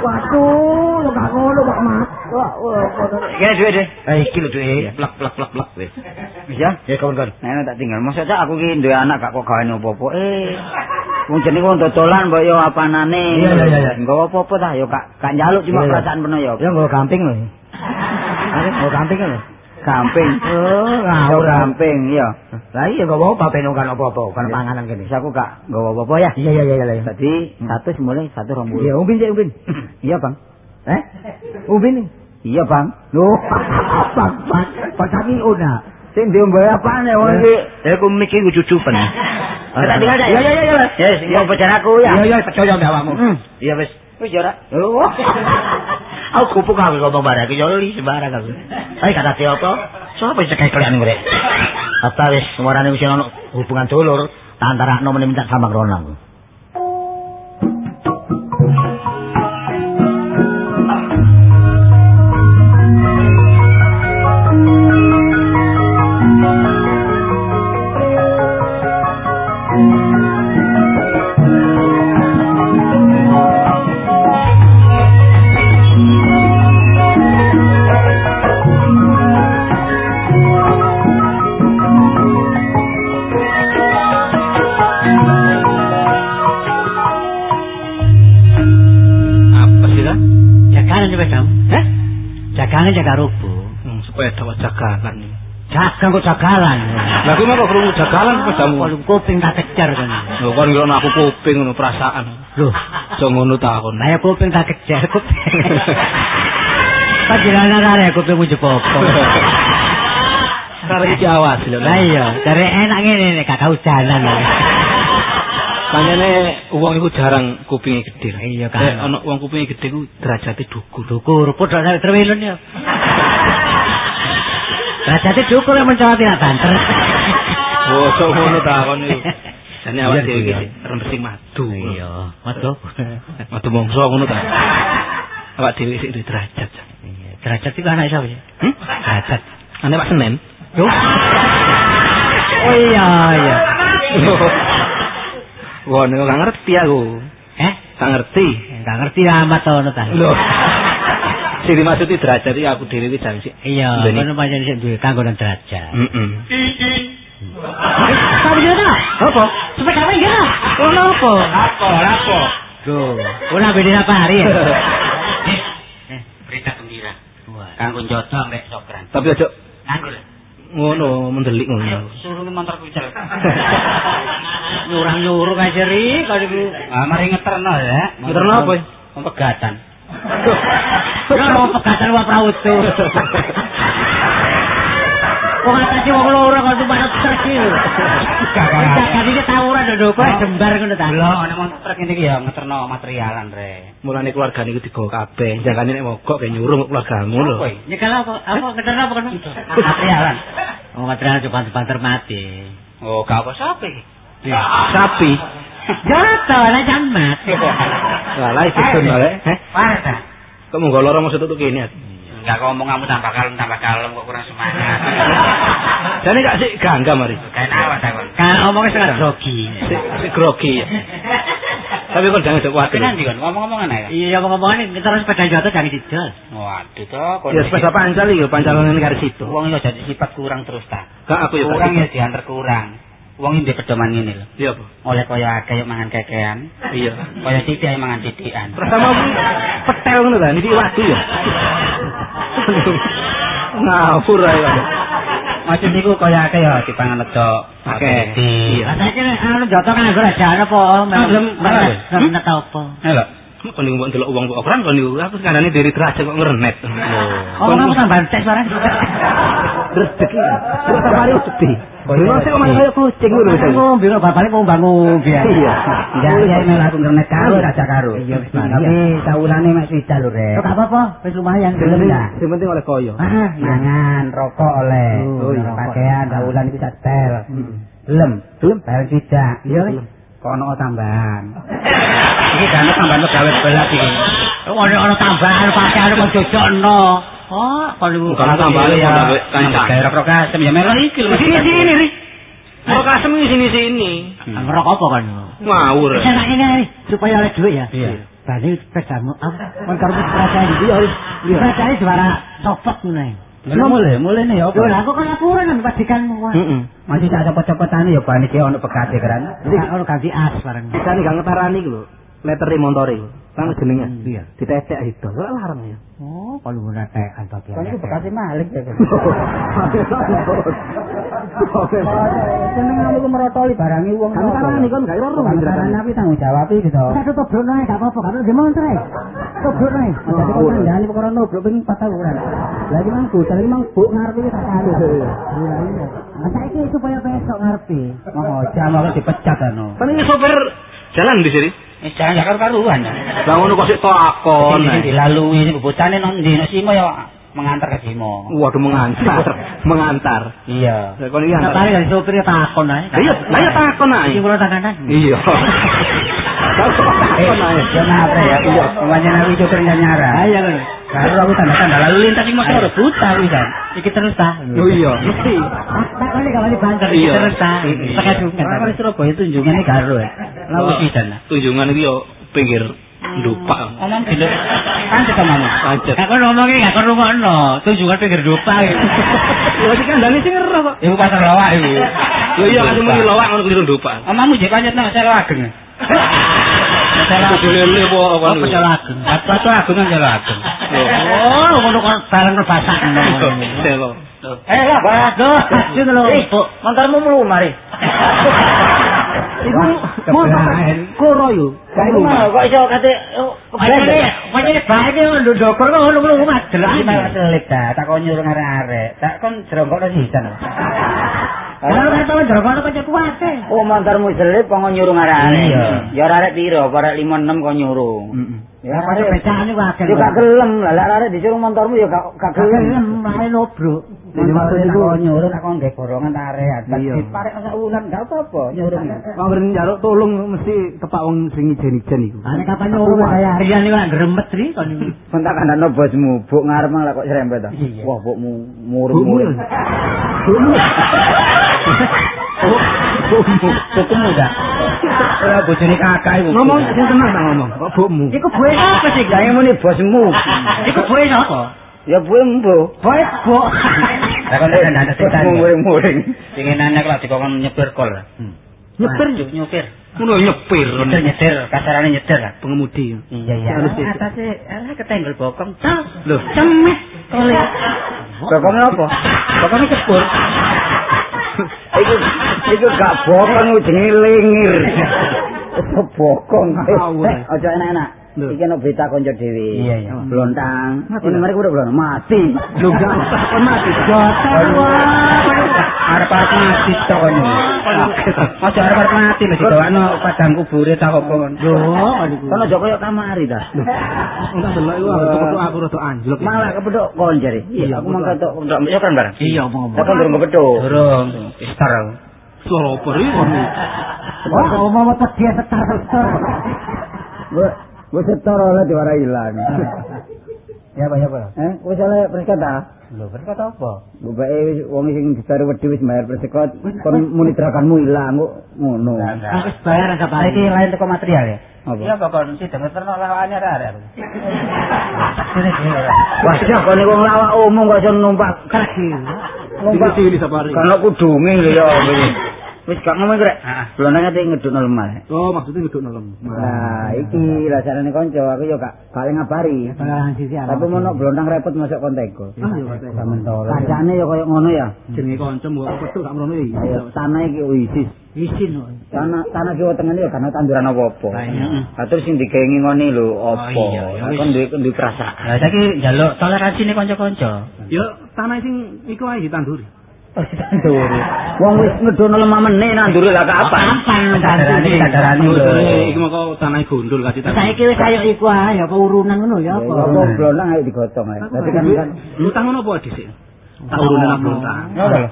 Waduh, lu gak ngono kok mas. Wah, wah, wah. Kene duwe deh. Eh, iki lho duwe. Plak plak plak plak wis. Wis ya? Ya kawan-kawan. Nah, tak tinggal. Masa cak aku ki duwe anak gak kok gawe apa-apa. Eh. Wong jenenge wong dodolan mbok yo apanane. Iya, iya, iya. Nggawa apa-apa ta? Yo gak gak njaluk cuma perasaan peno yo. Ya nggo gamping lho. Are nggo gamping lho. Gamping. Oh, ngawur. gamping, iya. Lah iya gak apa-apa ben kan apa-apa, kan panganan kene. Wis aku gak nggawa apa-apa ya. Iya iya iya iya. Tadi satu mulai satu rong Iya, puluh. umbin sik umbin. Iya, Bang. Eh? Umbin nih. Iya, Bang. Loh, bang, bang, bang kami una. Sing diombe apane wong iki? Ya aku mikir gue cucupan. Tak tinggal dak. Iya iya iya. Ya, sing mau bicaraku ya. Iya iya, percaya mbak awakmu. Hmm. Iya wis. Wis ora. Oh. Aku kupuk aku ngomong barang iki yo li sembarang aku. Saya kata siapa? Siapa sing kayak kalian ngurek? Apa wis semorane wis ono hubungan dulur antara no minta sama Ronald. Kok jagalan. Lah kuwi mau krungu jagalan sepedamu. Kalau kuping tak kejar kan. Lho kon ngono aku kuping ngono perasaan. Loh, Aja ngono ta kon. saya kuping tak kejar kuping. Tak kira nara kuping ujuk apa. Karek iki awas lho. Lah iya, dari enak ngene nek gak tau jalan. Panjane wong iku jarang kupinge gedhe. Iya, kan. Nek ana wong kupinge gedhe ku derajate dukur. Dukur padha nek trewilun ya. Rasane dukur yang mencawa tidak banter. Oh, sok ngono ta kon iku. Jane awak dhewe iki resik madu. Iya, madu. Madu mongso ngono ta. Awak dhewe sik duwe derajat. Iya, derajat itu anak siapa ya? Hmm? Derajat. Ane Pak Senen. Loh. Oh iya, iya. Wah, nek gak ngerti aku. Eh, Gak ngerti. enggak ngerti amat to ngono ta. Lho. Sing dimaksud iki derajat iki aku dhewe iki jan. Iya, kono pancen sik duwe kanggonan derajat. Heeh. Apa dia Apa? Sepeda apa ya? Oh, apa? Lapo, lapo. Tuh, ora beda apa hari ya? Eh, berita gembira. Wah. Kanggo njoto mbek sokran. Tapi aja Nganggur. ngono mendelik ngono. Suruh motor kucel. Nyurah-nyuruh kae seri kali ku. Ah, mari ngeterno ya. Ngeterno apa? Pegatan. Ora mau pegatan wae prautu. Wong atase wong loro kok tumpah truk iki. Kakak iki tawuran ndok kowe jembar ngono ta. Lho, ana motor ngene iki ya ngeterno materialan re. Mulane keluargane iku digawa kabeh. Jangkane nek mogok kayak nyuruh keluargamu lho. Kowe Nyekel apa? Apa ngeterno apa kono? materialan. Oh, material coba-coba mati. Oh, gak apa sapa iki? Sapi. Jatuh, ana jamat. Lah lah itu tuh balik. Eh, Parah? Kok monggo loro maksud tuh kene. Enggak ngomong kamu tambah kalem tambah kalem kok kurang semangat. Jane gak sik gangga mari. Kayak awak ta kon. Kan omongnya sangat grogi. Sik grogi ya. Tapi kok jangan kuwatir. Tenan iki kon ngomong-ngomongan ae. Iya, ngomong-ngomongan kita harus sepeda jatuh jangan didol. Waduh to kon. Ya sepeda pancal iki pancalane karo situ. Wong yo jadi sifat kurang terus ta. Gak aku ya Kurang ya diantar kurang. Wong ini pedoman ngene lho. Iya, Bu. Oleh kaya akeh yuk mangan kekean, Iya. kaya titik ae mangan titikan. Pertama aku petel ngono ta, niki wadu ya. Ngawur ae kan. Macam niku kaya akeh ya dipangan ledok. Akeh. Di. Iya. Rasanya anu jatuh kan gue aja apa? Belum, belum. Belum tahu apa. Halo. Kok niku mbok delok wong kok orang kok niku aku kanane diri derajat kok ngerenet. Ngomong kamu tambah tes barang. Iki. Kok safari sedih. Dino sik omah kaya kucing ngono. Ngombe kok bapakne mau bangun biasa. Iya. Enggak ya ini aku ngernet karo raja karo. Iya, wis, Tapi sawulane mek sida lho, Rek. Kok gak apa-apa, wis lumayan. Sing penting, Enggak. sing penting oleh koyo. Ah, mangan, rokok oleh. Oh. Pakaian sawulan itu setel. Hmm. Belum. Belum? Bayar tidak. Iya, Wis. Kono tambahan. Iki kan tambahan pegawai belas iki. Ono ono tambahan pakaian kok jojokno. Oh, kalau Bukan tambahan ya, kancang. Daerah prokasem ya melo iki. Sini sini, Ri. Mau kasem iki sini sini. ngerok apa kan? Ngawur. Saya ini supaya oleh duit ya. Iya. Tadi pedamu apa? Montormu kerajaan itu ya. Kerajaan suara copot nih. Lha mulai, mulai nih ya apa? Yo lah kok laporan kan pastikan wah. Heeh. Masih tak cepet-cepetane ya ban iki ono bekate kan. Jadi kalau ganti as bareng. Kan gak ngetarani iku lho. Leteri montore iku. Kan jenenge. Iya. Ditetek itu. Ora larang ya. Oh, kalau mau naik kantor dia. Kan iki bekate malik ya. Seneng kamu ku merotoli barangi wong. Kan tarani kon gak ero Kan tapi tanggung jawab iki to. Saya tutup dulu nih, gak apa-apa, karena dia mau ntar Tutup nih. Jadi kok kandhane perkara noblok ping 4 tahunan. Lah iki mang budal iki mang buk ngarep iki tak kali. Nah, saya ini supaya besok ngerti. Mau jam kok dipecat ano. Kan ini sopir jalan di sini. Jangan jakar karuan. Lah ngono kok sik takon. Dilalui bocane nang ndi nek simo ya mengantar ke simo. Waduh mengantar. Mengantar. Iya. Lah kon iki antar. paling dari sopirnya takon. Lah iya, lah takon ae. Iya. Eh, Takon ae. jangan apa ya? Iya, kemana nabi itu ternyata nyara. Ayo kan. Kalau aku tanda-tanda lalu lintas ini motor buta wisan. Iki terus ta. Oh iya. Tak kali gak balik banter iki terus ta. Pakai dungan. Kalau Surabaya tunjungannya garo ya. Lalu lah. Tunjungan iki yo pinggir ndupak. Omong dulu. Kan kita ngomong. Pancet. Aku ngomongnya gak perlu ngono. Tunjungan pinggir dupa. Lha iki kandhane sing ero kok. Ibu pasar lawak ibu. Lho iya kan muni lawak ngono keliru ndupak. Omongmu jek pancet nang saya ageng. Saya Kudu lele apa Oh, apa. pecel. Satu ageng kan jalan ageng. Oh, ngono kok bareng rebasak. Selo. Eh lah, Aduh, aduh lho. Montormu mulu mari. Iku motor koro yo. Mau kok baik ya, lu dokter kok lu lu mas Delok iki jelas. malah telik ta, tak kon nyuruh arek-arek. Tak kon jerongkok sisan. Kok. Oh, montormu selip kok nyuruh arek-arek. Iya. Ya arek piro? Apa arek 5 6 kok nyuruh. Ya kok becane wae. Gak gelem lah, lek arek disuruh montormu ya gak gelem. Gelem main obrok. Jadi maksud itu nyuruh tak kon nggae borongan arek. Iya. Diparek sak wulan gak apa-apa nyuruh. Wong ngren njaluk tolong mesti tepak wong sing ijen-ijen iku. Ane kapan nyuruh saya harian iki lak gremet ri kon iki. Kontak kandhane bosmu, buk ngarep malah kok serempet to. Iya. Wah, Bukmu. murung-murung. Bukmu. Bukmu dah. Ora bojone kakak iku. Ngomong sing tenang ta ngomong. Kok bukmu? Iku buwe apa sih? Gawe muni bosmu. Iku buwe sapa? Ya buwe mbo. Buwe bo. Lah kon nek ndak setan. ya? Muring-muring. Pengen nanya kalau dikon nyepir kol. Nyepir Nyupir, nyupir. ngono nyepir. Nyetir, nyetir, kasarane nyetir lah. Pengemudi. Iya, iya. Atasnya, alah ketenggel bokong. Loh. Cemet. Kole. Bokongnya apa? Bokongnya kebur. Iku iku gak bokong jenenge lengir. Bokong. Aja enak-enak. Iki ana berita kanca dhewe. Blontang. Ini mereka udah blontang mati. Lho usah kon mati. Jotan Arep mati tok kon. Aja arep mati mesti dibawano padang kubure ta apa kon. Lho. Kono aja koyo kamari ta. Enggak delok iku aku aku rada anjlok. Malah kepethuk kon jare. Iya, aku mangkat tok ndak yo kan bareng. Iya omong-omong. Tapi durung kepethuk. Durung istar. Suara apa iki? Wah, omong-omong tek dia wes setor oleh diwarai ilang. Ya apa ya apa? Eh, wis oleh persekota. Lho berkata apa? Bapake wis wong sing ditaruh wedi wis bayar persekot, kon muni drakanmu ilang kok ngono. Wis bayar gak Iki lain teko material ya. Apa? Iya apa kon sih denger terno lawane arek. Wah, sak kon wong lawak umum kok iso numpak kaki. Numpak Sini safari. kan kudunge lho ya. Wis gak ngomong rek. Heeh. Blonane tek ngedukno lemah. Oh, maksudnya ngeduk nolem. Nah, iki rasane kanca aku yo gak gak ngabari. Tapi mono blontang repot masuk konteko. Ah, kate. Samentara. Kancane yo koyo ngono ya. Jenenge kanca mbok apa petuk gak merono iki. Ayo tanah iki wisis. Isin kok. Tanah tanah Jawa Tengah ya karena tanduran apa-apa. Lah terus sing digengi ngene lho apa? Oh, wis. Kon duwe duwe perasaan. Lah saiki njaluk toleransi nih kanca-kanca. Ya tanah sing iku ae ditanduri. Tandur. Wong wis ngedono lemah meneh nandure lah kapan? Kapan Sadarane tanduri? sadarane lho. Iki moko tanah gundul kasih tanah. Saiki wis kaya iku ae apa urunan ngono ya apa? Apa blonang ayo digotong ae. Dadi kan kan Luntang ngono apa dhisik? Tak urunan apa luntang. ngono lho.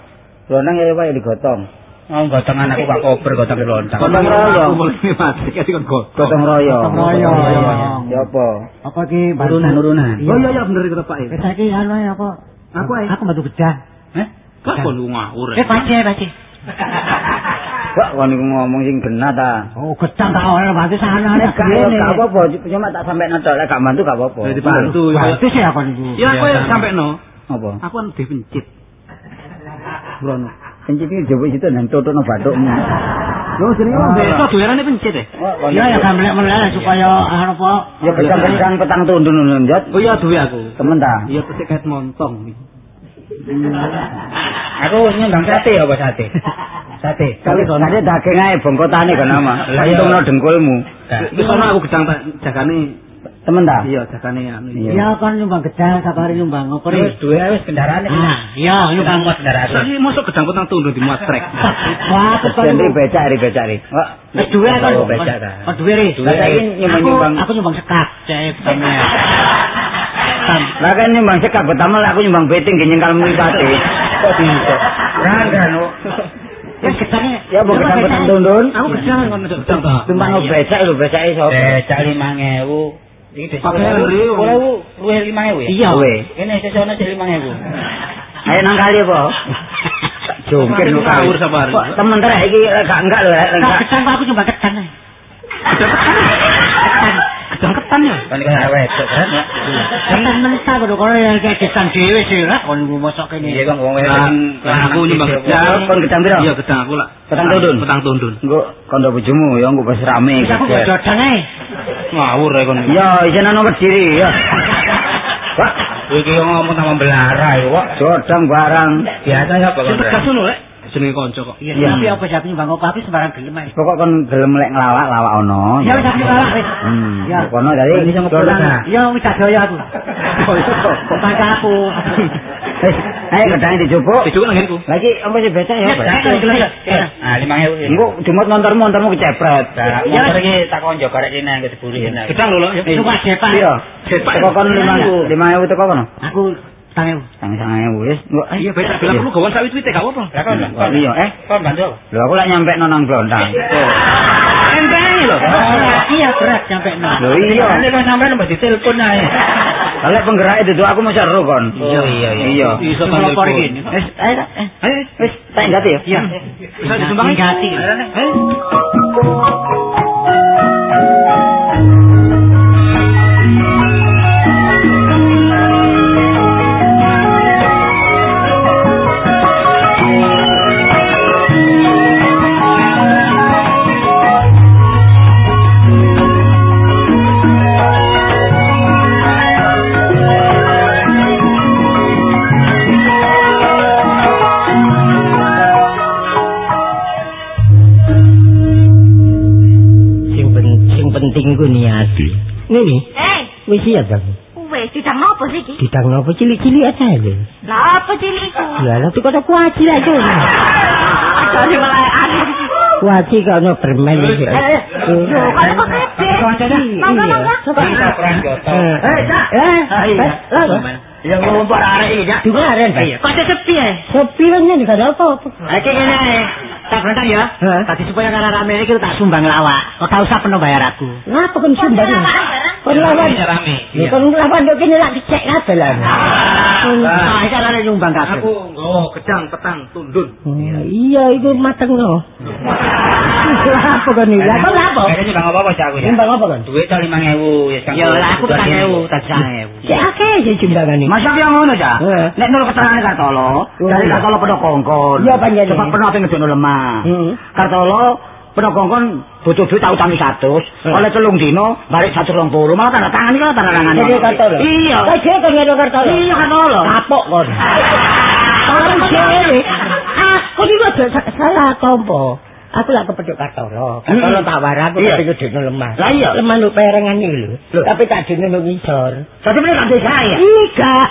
Blonang ya wae digotong. Oh, gotong anakku Pak Kober gotong lontang. Gotong kon gotong. Royong. Gotong royong. Ya apa? Apa ki Urunan-urunan. Oh iya iya bener iki Pak. Saiki anu ae apa? Aku ae. Aku batu gedang. Eh? Kok kon ngawur. Eh pace pace. Wah, kon ngomong sing genah ta. Oh gedang tak ora bantu sana nek Gak gak apa-apa, cuma tak sampe nonton lek gak bantu gak apa-apa. Jadi bantu. Bantu sih aku niku. Ya aku ya sampe no. Apa? Aku kan dipencit. Brono. Pencit iki jowo situ nang totokno bathukmu. Lho jenenge wong desa dolerane pencit e. Ya ya gamlek meleleh supaya anu apa? Ya petang-petang petang tundun Njot. Oh iya duwe aku. Temen ta? Iya pesik kait montong. Aku nyumbang sate ya apa sate? Sate. Kali soalnya daging ae bongkotane kan ama. Lah itu dengkulmu. Wis ana aku gedang jagane. Temen ta? Iya jagane anu. Iya. Ya kan nyumbang gedang sabari nyumbang apa Wis duwe wis kendaraan iki. Ah, iya nyumbang muat kendaraan. Saiki mosok gedang petang tunduk dimuat trek. Wah, kan Jadi becak ri becak ri. Wis duwe kan. Becak ta. Oh duwe ri. Saiki nyumbang-nyumbang. Aku nyumbang sekat. Cek sampe. Lah kan nyumbang sekap pertama lah aku nyumbang beting nyengkal mripate. Kok bisa? Ranggan kok. Wis gedangnya. Ya mau gedang petang tundun. Aku gedang kon gedang ta. Tumpang no becak lho becake sapa? Becak 5000. Iki desa. Luwih 5000 ya? Iya. Kowe. Kene sesono cek 5000. Ayo nang kali apa? Jungkir lu sabar. Kok temen terek iki gak enggak lho, Tak enggak. gedang aku nyumbang gedang. ae. Gedang ketan ya. Kan iki awet kan. Gedang mentah kudu kono yang kayak gedang dhewe sih lah. Kon niku mosok kene. Iya kan wong Lah aku nyumbang gedang. Kon gedang piro? Iya gedang aku lah. Petang tundun. Petang tundun. Engko kondo bojomu ya engko wis rame. Wis aku gedang ae. Ngawur ya kon. Ya, isin ana wediri ya. Wah, iki ngomong sama belara ya, Wak. jodang barang. Biasa ya Pak. Sing tegas ngono lek. Jenenge kanca kok. Iya, tapi apa aku nyumbang apa tapi sembarang gelem ae. Pokok kon gelem lek nglawak, lawak ono. Ya wis aku nyumbang wis. Hmm, Ya. kono sama jodang. Polda. Ya wis tak doya aku. Kok kanca aku. Wis, ayo gedang dijupuk. Dijuk nang ngene Lagi apa sih becak ya? Pak? Ah, 5000. Engko jumut montor-montormu kecepret. Nah, motor iki tak konco garek kene nang diburi enak. Gedang lho. ya. Suka cepat. Iya. Cepak. Teko kon 5000 5000 teko kono. Aku tangi. Sang-sange wis. Engko Iya becak bilang perlu gawan sawit wite gak apa-apa. Lah kon, kon. Iya, eh. Kon bantu apa? Lho aku lek nyampe nang Blondang. Enteng lho. Iya berat sampai nang. Lho iya. Nek kon sampean mbok ditelepon ae. Kalau penggerak itu aku mau seru kon. Iya, iya, iya. Iya. Iso Melopor telepon. gini. Wis, ayo, eh, wis, tak ganti ya. Iya. Bisa disumbang Ganti. Niati. Nini, Eh, wis siap ta? wes didang apa sih iki? Didang nopo cilik-cilik aja lho. Lah apa ciliku? Lah lha kok kuaci aja. Ajane malah anu. Kuaci kok ono permen iki. Eh, Yo, kan kok gede. Mangga mangga. Bisa perang joto. Eh, Cak. Eh, eh, Ya ngumpul arek iki, Cak. Dimaren, Pak. Kok ada sepi ya? Sepi kan ini gak ada apa-apa. Ngene ae. Tak berangkat ya. Tadi supaya karena rame iki tak sumbang lawak. Gak usah penuh bayar aku. Ngapa kan sumbang? Barang-barang. Kon lawan. Bisa rame. Ya kon lawan yo kene lak dicek kabeh lah. Ah, iki arek nyumbang kabeh. Aku oh gedang petang tundun. Oh, iya itu mateng no. Apa kan? Lah kok apa? Kayaknya bang apa-apa sih aku ya. Nyumbang apa kan? Duit tali 5000 ya Ya lah aku tak ewu, tak ewu. Ya akeh aja jumbangan ini. Masa yang ngono? Heeh. Nek nurut keterangan Kartolo, dari Kartolo pedo kongkon. Iya, panjenengan. Sebab penuh apa ngedono lemah. Hmm. Kartolo pedo kongkon butuh duit tak utangi 100. Oleh telung dino, balik 120. Malah tanda tangan iki tanda tangan. Jadi Kartolo. Iya. Lah dia kan ngene Kartolo. Iya Kartolo. Kapok kon. Orang cewek. Aku sa- salah tompo. Aku lak kepethuk Kartoro. Kartoro tak warah aku Iya. kepethuk dene lemah. Lah iya. Lemah lu perengan iki lho. Lho. Tapi tak dene lu ngisor. Dadi meneh kan desa ya. Iya, Kak.